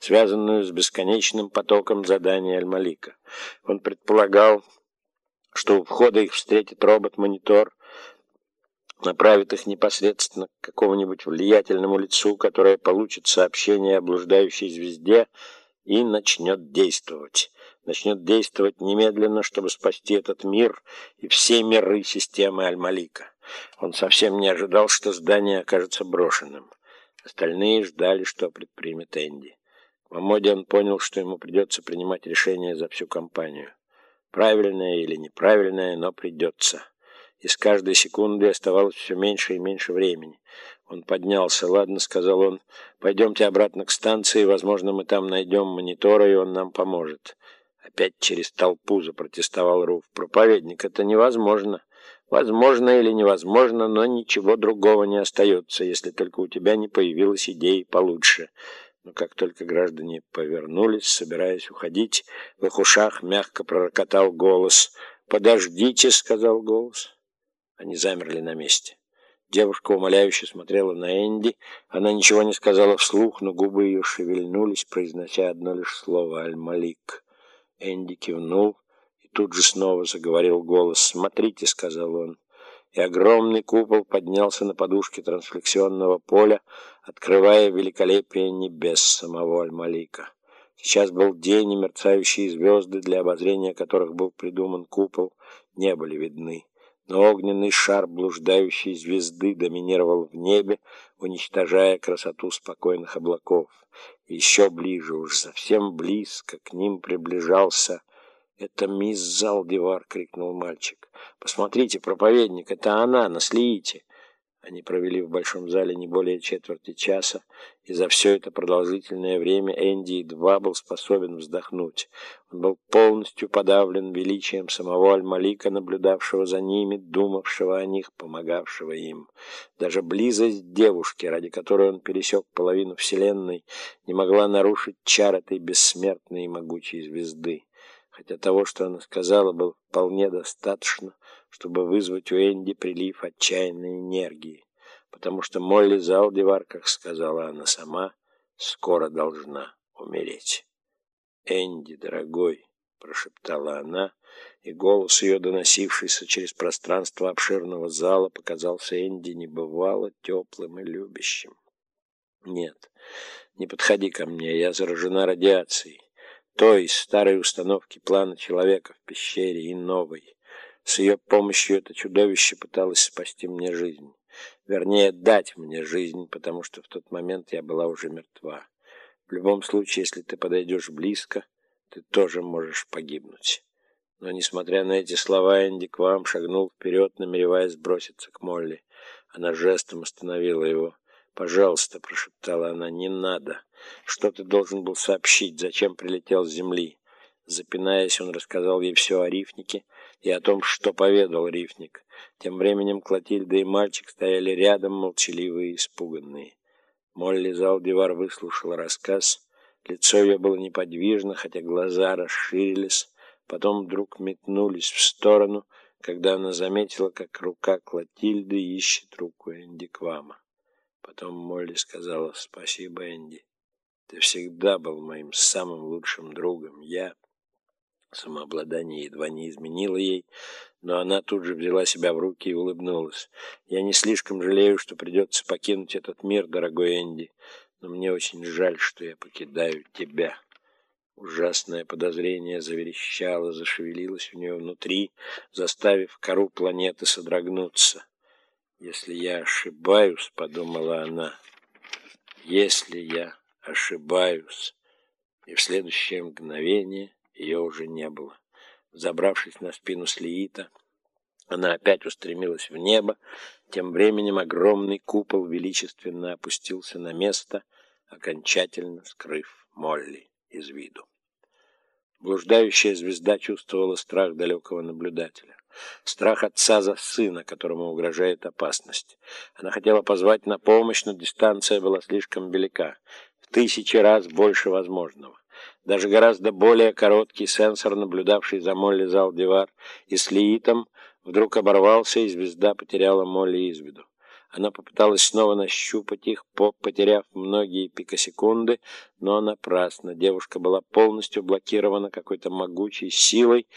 связанную с бесконечным потоком заданий Аль-Малика. Он предполагал, что у входа их встретит робот-монитор, направит их непосредственно к какому-нибудь влиятельному лицу, которое получит сообщение о блуждающей звезде и начнет действовать. Начнет действовать немедленно, чтобы спасти этот мир и все миры системы Аль-Малика. Он совсем не ожидал, что здание окажется брошенным. Остальные ждали, что предпримет Энди. Он понял, что ему придется принимать решение за всю компанию. Правильное или неправильное, но придется и с каждой секундой оставалось все меньше и меньше времени. Он поднялся. «Ладно», — сказал он, — «пойдемте обратно к станции, возможно, мы там найдем монитора, и он нам поможет». Опять через толпу запротестовал Руф. «Проповедник, это невозможно». «Возможно или невозможно, но ничего другого не остается, если только у тебя не появилась идеи получше». Но как только граждане повернулись, собираясь уходить, в их ушах мягко пророкотал голос. «Подождите», — сказал голос. Они замерли на месте. Девушка умоляюще смотрела на Энди. Она ничего не сказала вслух, но губы ее шевельнулись, произнося одно лишь слово «Аль-Малик». Энди кивнул и тут же снова заговорил голос. «Смотрите», — сказал он. И огромный купол поднялся на подушке трансфлексионного поля, открывая великолепие небес самого Аль-Малика. Сейчас был день, и мерцающие звезды, для обозрения которых был придуман купол, не были видны но огненный шар блуждающей звезды доминировал в небе, уничтожая красоту спокойных облаков. Еще ближе, уж совсем близко, к ним приближался... «Это мисс Залдивар!» — крикнул мальчик. «Посмотрите, проповедник, это она, наслеите!» Они провели в большом зале не более четверти часа, и за все это продолжительное время Энди едва был способен вздохнуть. Он был полностью подавлен величием самого Аль-Малика, наблюдавшего за ними, думавшего о них, помогавшего им. Даже близость девушки, ради которой он пересек половину Вселенной, не могла нарушить чар этой бессмертной и могучей звезды. Хотя того, что она сказала, было вполне достаточно, чтобы вызвать у Энди прилив отчаянной энергии, потому что Молли Залдивар, как сказала она сама, скоро должна умереть. «Энди, дорогой», — прошептала она, и голос ее, доносившийся через пространство обширного зала, показался Энди небывало теплым и любящим. «Нет, не подходи ко мне, я заражена радиацией, той старой установки плана человека в пещере и новой». С ее помощью это чудовище пыталось спасти мне жизнь. Вернее, дать мне жизнь, потому что в тот момент я была уже мертва. В любом случае, если ты подойдешь близко, ты тоже можешь погибнуть. Но, несмотря на эти слова, Энди к вам шагнул вперед, намереваясь броситься к Молли. Она жестом остановила его. «Пожалуйста», — прошептала она, — «не надо. Что ты должен был сообщить? Зачем прилетел с земли?» Запинаясь, он рассказал ей все о рифнике и о том, что поведал рифник. Тем временем Клотильда и мальчик стояли рядом, молчаливые и испуганные. Молли Залдивар выслушала рассказ. Лицо ее было неподвижно, хотя глаза расширились, потом вдруг метнулись в сторону, когда она заметила, как рука Клотильды ищет руку Энди Квама. Потом Молли сказала «Спасибо, Энди. Ты всегда был моим самым лучшим другом. Я...» Самообладание едва не изменило ей, но она тут же взяла себя в руки и улыбнулась. «Я не слишком жалею, что придется покинуть этот мир, дорогой Энди, но мне очень жаль, что я покидаю тебя». Ужасное подозрение заверещало, зашевелилось у нее внутри, заставив кору планеты содрогнуться. «Если я ошибаюсь», — подумала она, — «если я ошибаюсь», и в следующее мгновение ее уже не было. Забравшись на спину Слиита, она опять устремилась в небо. Тем временем огромный купол величественно опустился на место, окончательно скрыв Молли из виду. Блуждающая звезда чувствовала страх далекого наблюдателя. Страх отца за сына, которому угрожает опасность. Она хотела позвать на помощь, но дистанция была слишком велика. В тысячи раз больше возможного. Даже гораздо более короткий сенсор, наблюдавший за Молли Залдивар и с Лиитом, вдруг оборвался, и звезда потеряла Молли из виду. Она попыталась снова нащупать их, потеряв многие пикосекунды, но напрасно. Девушка была полностью блокирована какой-то могучей силой,